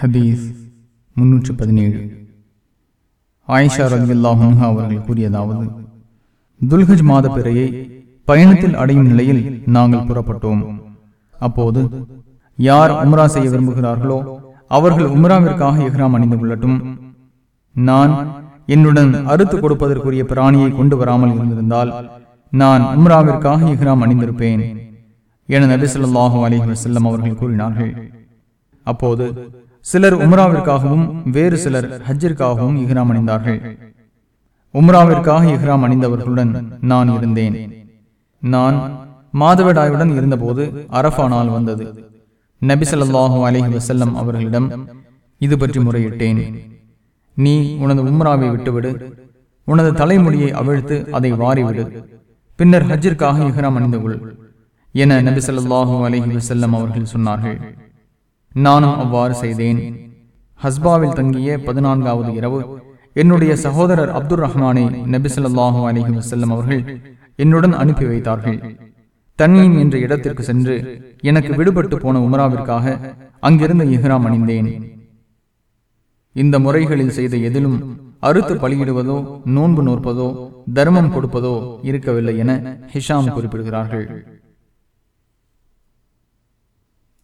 ஹபீஸ் முன்னூற்று பதினேழு. ஆயிஷா ரலியல்லாஹு அவர்கள் கூறியதாவது துல்ஹஜ் மாத பிறையை பயணத்தில் அடையும் நிலையில் நாங்கள் புறப்பட்டோம். அப்போது யார் உம்ரா செய்ய விரும்புகிறார்களோ அவர்கள் உம்ராவிற்காக எஹ்ராம் அணிந்து கொள்ளட்டும். நான் என்னுடன் அறுத்து கொடுப்பதற்குரிய பிராணியை கொண்டு வராமல் இருந்திருந்தால் நான் உம்ராவிற்காக இஹ்ராம் அணிந்திருப்பேன் என நபி ஸல்லல்லாஹு அலைஹி அவர்கள் கூறினார்கள். அப்போது சிலர் உம்ராவிற்காகவும் வேறு சிலர் ஹஜ்ஜிற்காகவும் இஹ்ராம் அணிந்தார்கள். உம்ராவிற்காக இஹ்ராம் அணிந்தவர்களுடன் நான் இருந்தேன். நான் மாதவிடாயுடன் இருந்தபோது அரஃபா நாள் வந்தது. நபிசல்லாஹூ அலஹி வசல்லம் அவர்களிடம் இது பற்றி முறையிட்டேன். நீ உனது உம்ராவை விட்டுவிடு. உனது தலைமுடியை அவிழ்த்து அதை வாரிவிடு. பின்னர் ஹஜ்ஜிற்காக இஹ்ராம் அணிந்து கொள் என நபிசல்லாஹூ அலஹி வசல்லம் அவர்கள் சொன்னார்கள். நானும் அவ்வாறு செய்தேன். ஹஸ்பாவில் தங்கிய பதினான்காவது இரவு என்னுடைய சகோதரர் அப்துல் ரஹ்மானை நபி ஸல்லல்லாஹு வசல்லம் அவர்கள் என்னுடன் அனுப்பி வைத்தார்கள். தண்ணீன் என்ற இடத்திற்கு சென்று எனக்கு விடுபட்டு போன உமராவிற்காக அங்கிருந்து இஹ்ராம் அணிந்தேன். இந்த முறைகளில் செய்த எதிலும் அறுத்து பலியிடுவதோ நோன்பு நோற்பதோ தர்மம் கொடுப்பதோ இருக்கவில்லை என ஹிஷாம் குறிப்பிடுகிறார்கள்.